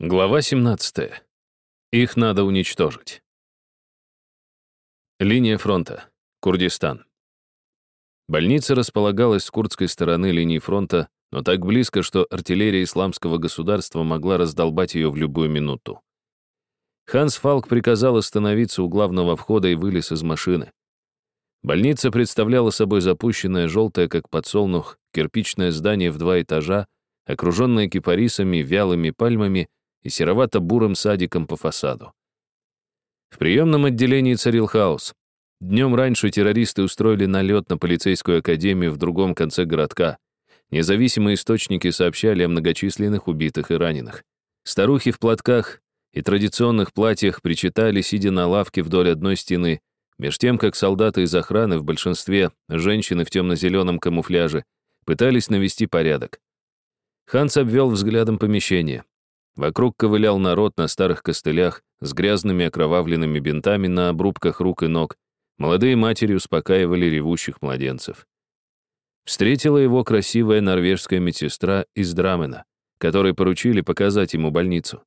Глава 17. Их надо уничтожить. Линия фронта. Курдистан. Больница располагалась с курдской стороны линии фронта, но так близко, что артиллерия исламского государства могла раздолбать ее в любую минуту. Ханс Фалк приказал остановиться у главного входа и вылез из машины. Больница представляла собой запущенное желтое, как подсолнух, кирпичное здание в два этажа, окруженное кипарисами, вялыми пальмами и серовато-бурым садиком по фасаду. В приемном отделении царил хаос. Днем раньше террористы устроили налет на полицейскую академию в другом конце городка. Независимые источники сообщали о многочисленных убитых и раненых. Старухи в платках и традиционных платьях причитали, сидя на лавке вдоль одной стены, меж тем, как солдаты из охраны, в большинстве женщины в темно-зеленом камуфляже, пытались навести порядок. Ханс обвел взглядом помещение. Вокруг ковылял народ на старых костылях с грязными окровавленными бинтами на обрубках рук и ног. Молодые матери успокаивали ревущих младенцев. Встретила его красивая норвежская медсестра из Драмена, которой поручили показать ему больницу.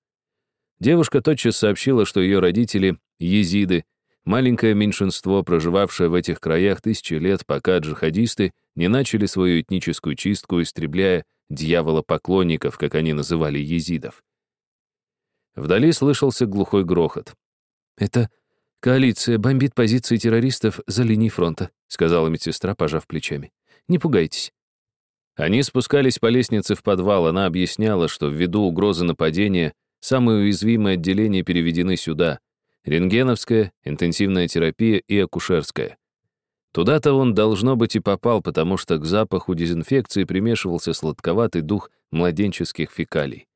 Девушка тотчас сообщила, что ее родители — езиды, маленькое меньшинство, проживавшее в этих краях тысячи лет, пока джихадисты не начали свою этническую чистку, истребляя дьявола-поклонников, как они называли езидов. Вдали слышался глухой грохот. «Это коалиция бомбит позиции террористов за линией фронта», сказала медсестра, пожав плечами. «Не пугайтесь». Они спускались по лестнице в подвал. Она объясняла, что ввиду угрозы нападения самые уязвимые отделения переведены сюда. Рентгеновская, интенсивная терапия и акушерская. Туда-то он, должно быть, и попал, потому что к запаху дезинфекции примешивался сладковатый дух младенческих фекалий.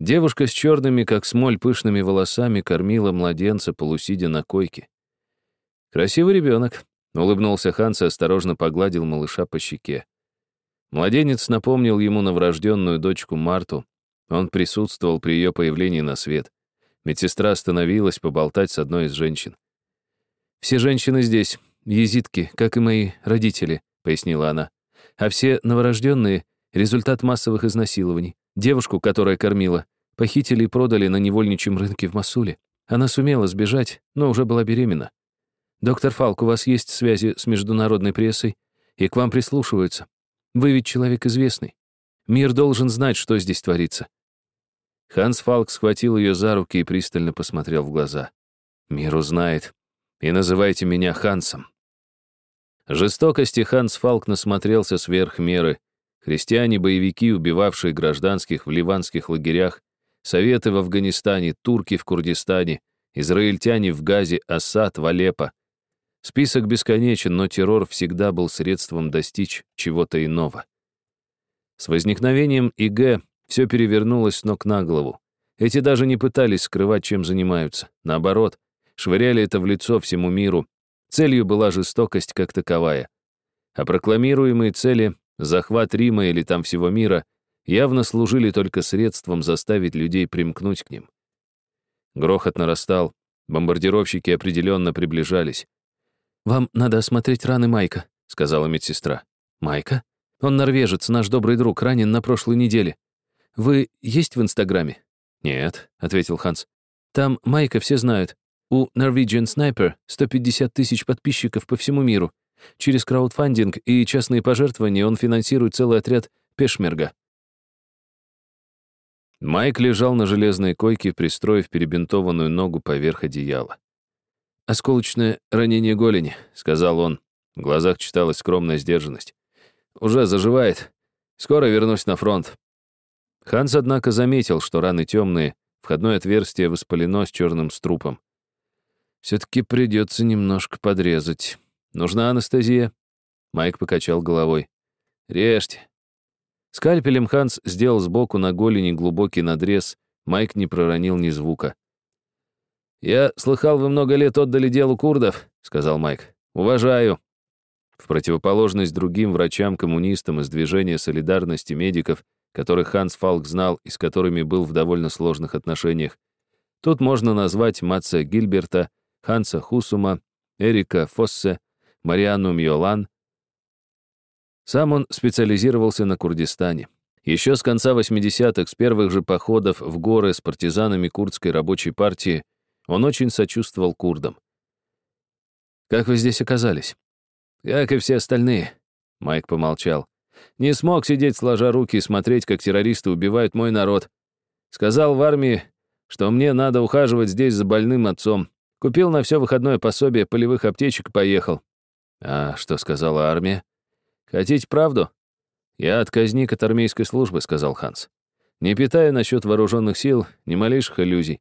Девушка с черными, как смоль, пышными волосами кормила младенца, полусидя на койке. «Красивый ребенок», — улыбнулся Ханс и осторожно погладил малыша по щеке. Младенец напомнил ему новорожденную дочку Марту. Он присутствовал при ее появлении на свет. Медсестра остановилась поболтать с одной из женщин. «Все женщины здесь, езидки, как и мои родители», — пояснила она. «А все новорожденные — результат массовых изнасилований. Девушку, которая кормила, похитили и продали на невольничьем рынке в Масуле. Она сумела сбежать, но уже была беременна. Доктор Фалк, у вас есть связи с международной прессой, и к вам прислушиваются. Вы ведь человек известный. Мир должен знать, что здесь творится». Ханс Фалк схватил ее за руки и пристально посмотрел в глаза. «Мир узнает. И называйте меня Хансом». Жестокости Ханс Фалк насмотрелся сверх меры, Христиане-боевики, убивавшие гражданских в ливанских лагерях, советы в Афганистане, турки в Курдистане, израильтяне в Газе, Асад в Алеппо. Список бесконечен, но террор всегда был средством достичь чего-то иного. С возникновением ИГ все перевернулось с ног на голову. Эти даже не пытались скрывать, чем занимаются. Наоборот, швыряли это в лицо всему миру. Целью была жестокость как таковая. А прокламируемые цели захват Рима или там всего мира явно служили только средством заставить людей примкнуть к ним. Грохот нарастал, бомбардировщики определенно приближались. «Вам надо осмотреть раны Майка», — сказала медсестра. «Майка? Он норвежец, наш добрый друг, ранен на прошлой неделе. Вы есть в Инстаграме?» «Нет», — ответил Ханс. «Там Майка все знают. У Norwegian Sniper 150 тысяч подписчиков по всему миру. Через краудфандинг и частные пожертвования он финансирует целый отряд Пешмерга. Майк лежал на железной койке, пристроив перебинтованную ногу поверх одеяла. «Осколочное ранение голени», — сказал он. В глазах читалась скромная сдержанность. «Уже заживает. Скоро вернусь на фронт». Ханс, однако, заметил, что раны темные, входное отверстие воспалено с черным струпом. «Все-таки придется немножко подрезать». Нужна анестезия?» Майк покачал головой. «Режьте». Скальпелем Ханс сделал сбоку на голени глубокий надрез. Майк не проронил ни звука. «Я слыхал, вы много лет отдали делу курдов», — сказал Майк. «Уважаю». В противоположность другим врачам-коммунистам из движения солидарности медиков, которых Ханс Фалк знал и с которыми был в довольно сложных отношениях, тут можно назвать Матца Гильберта, Ханса Хусума, Эрика Фоссе, Марианну Мьолан. Сам он специализировался на Курдистане. Еще с конца 80-х, с первых же походов в горы с партизанами курдской рабочей партии, он очень сочувствовал курдам. «Как вы здесь оказались?» «Как и все остальные», — Майк помолчал. «Не смог сидеть сложа руки и смотреть, как террористы убивают мой народ. Сказал в армии, что мне надо ухаживать здесь за больным отцом. Купил на все выходное пособие полевых аптечек и поехал». «А что сказала армия?» «Хотите правду?» «Я отказник от армейской службы», — сказал Ханс. «Не питая насчет вооруженных сил ни малейших иллюзий.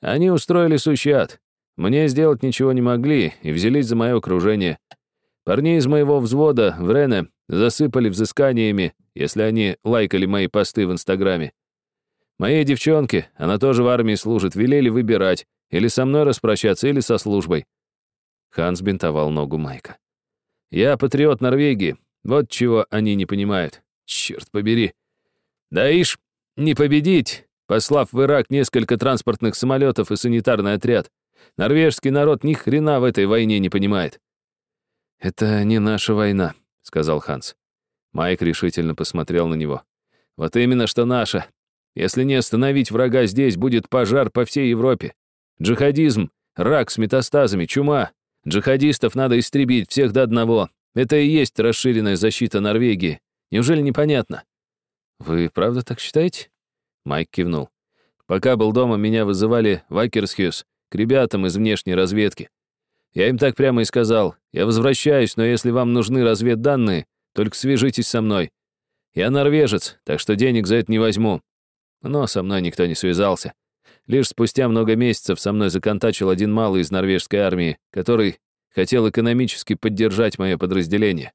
Они устроили сущий ад. Мне сделать ничего не могли и взялись за мое окружение. Парней из моего взвода в Рене засыпали взысканиями, если они лайкали мои посты в Инстаграме. Моей девчонке, она тоже в армии служит, велели выбирать, или со мной распрощаться, или со службой. Ханс бинтовал ногу Майка. «Я патриот Норвегии, вот чего они не понимают. Черт побери. Да ишь, не победить, послав в Ирак несколько транспортных самолетов и санитарный отряд. Норвежский народ ни хрена в этой войне не понимает. «Это не наша война», — сказал Ханс. Майк решительно посмотрел на него. «Вот именно что наша. Если не остановить врага здесь, будет пожар по всей Европе. Джихадизм, рак с метастазами, чума. Джихадистов надо истребить всех до одного. Это и есть расширенная защита Норвегии. Неужели непонятно?» «Вы правда так считаете?» Майк кивнул. «Пока был дома, меня вызывали в Акерсхюс к ребятам из внешней разведки. Я им так прямо и сказал, я возвращаюсь, но если вам нужны разведданные, только свяжитесь со мной. Я норвежец, так что денег за это не возьму. Но со мной никто не связался. Лишь спустя много месяцев со мной законтачил один малый из норвежской армии, который хотел экономически поддержать мое подразделение.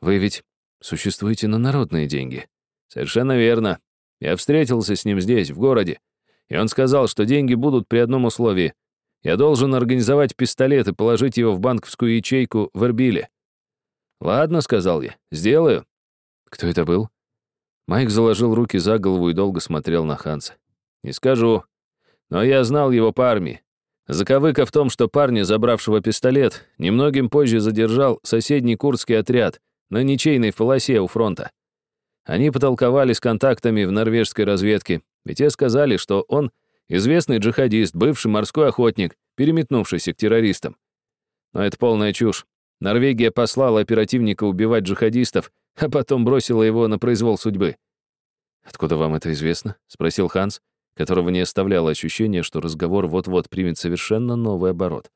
Вы ведь существуете на народные деньги. Совершенно верно. Я встретился с ним здесь, в городе, и он сказал, что деньги будут при одном условии. Я должен организовать пистолет и положить его в банковскую ячейку в Эрбиле. «Ладно», — сказал я, — «сделаю». Кто это был? Майк заложил руки за голову и долго смотрел на Ханса. «Не скажу. Но я знал его по армии. Заковыка в том, что парня, забравшего пистолет, немногим позже задержал соседний курдский отряд на ничейной полосе у фронта. Они потолковали с контактами в норвежской разведке, ведь те сказали, что он известный джихадист, бывший морской охотник, переметнувшийся к террористам. Но это полная чушь. Норвегия послала оперативника убивать джихадистов, а потом бросила его на произвол судьбы. «Откуда вам это известно?» — спросил Ханс которого не оставляло ощущение, что разговор вот-вот примет совершенно новый оборот.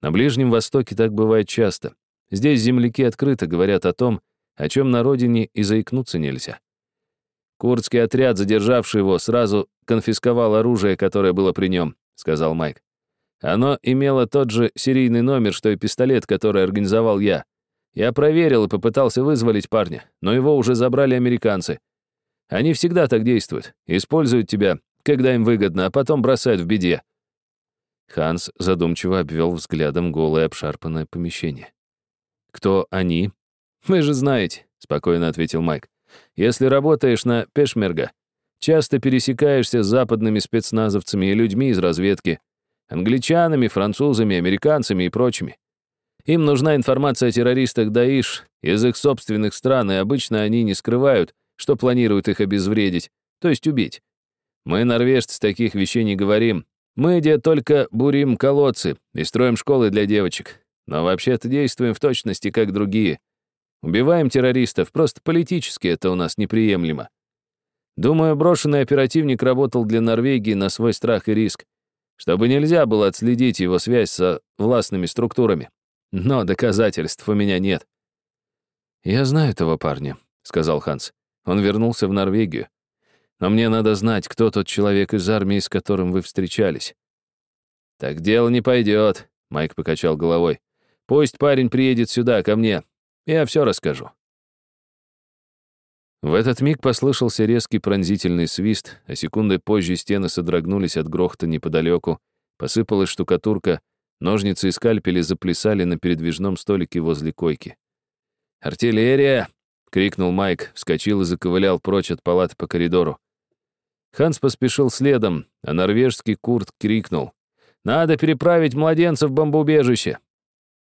На Ближнем Востоке так бывает часто. Здесь земляки открыто говорят о том, о чем на родине и заикнуться нельзя. Курдский отряд, задержавший его, сразу конфисковал оружие, которое было при нем, сказал Майк. Оно имело тот же серийный номер, что и пистолет, который организовал я. Я проверил и попытался вызволить парня, но его уже забрали американцы. Они всегда так действуют, используют тебя, когда им выгодно, а потом бросают в беде». Ханс задумчиво обвел взглядом голое обшарпанное помещение. «Кто они?» «Вы же знаете», — спокойно ответил Майк. «Если работаешь на Пешмерга, часто пересекаешься с западными спецназовцами и людьми из разведки, англичанами, французами, американцами и прочими. Им нужна информация о террористах Даиш из их собственных стран, и обычно они не скрывают, что планируют их обезвредить, то есть убить. Мы, норвежцы, таких вещей не говорим. Мы, где только бурим колодцы и строим школы для девочек. Но вообще-то действуем в точности, как другие. Убиваем террористов, просто политически это у нас неприемлемо. Думаю, брошенный оперативник работал для Норвегии на свой страх и риск, чтобы нельзя было отследить его связь со властными структурами. Но доказательств у меня нет. «Я знаю этого парня», — сказал Ханс. Он вернулся в Норвегию. Но мне надо знать, кто тот человек из армии, с которым вы встречались». «Так дело не пойдет», — Майк покачал головой. «Пусть парень приедет сюда, ко мне. Я все расскажу». В этот миг послышался резкий пронзительный свист, а секунды позже стены содрогнулись от грохота неподалеку, посыпалась штукатурка, ножницы и скальпели заплясали на передвижном столике возле койки. «Артиллерия!» — крикнул Майк, вскочил и заковылял прочь от палаты по коридору. Ханс поспешил следом, а норвежский Курт крикнул. «Надо переправить младенца в бомбоубежище!»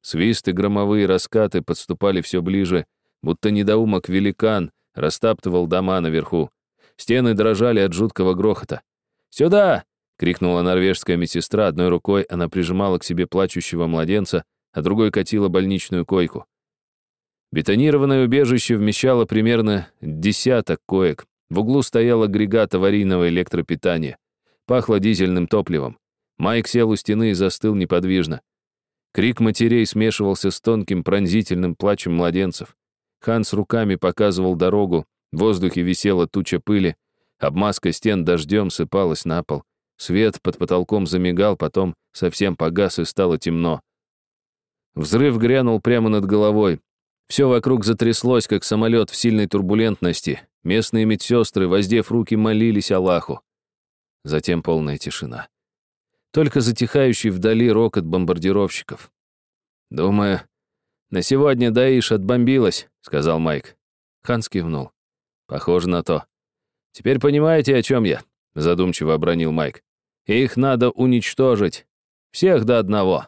Свисты, громовые раскаты подступали все ближе, будто недоумок великан, растаптывал дома наверху. Стены дрожали от жуткого грохота. «Сюда!» — крикнула норвежская медсестра. Одной рукой она прижимала к себе плачущего младенца, а другой катила больничную койку. Бетонированное убежище вмещало примерно десяток коек. В углу стоял агрегат аварийного электропитания. Пахло дизельным топливом. Майк сел у стены и застыл неподвижно. Крик матерей смешивался с тонким пронзительным плачем младенцев. Ханс руками показывал дорогу, в воздухе висела туча пыли, обмазка стен дождем сыпалась на пол. Свет под потолком замигал, потом совсем погас и стало темно. Взрыв грянул прямо над головой. Все вокруг затряслось, как самолет в сильной турбулентности. Местные медсестры, воздев руки, молились Аллаху. Затем полная тишина. Только затихающий вдали рокот бомбардировщиков. «Думаю, на сегодня Даиш отбомбилась», — сказал Майк. Ханс кивнул. «Похоже на то. Теперь понимаете, о чем я?» — задумчиво обронил Майк. «Их надо уничтожить. Всех до одного».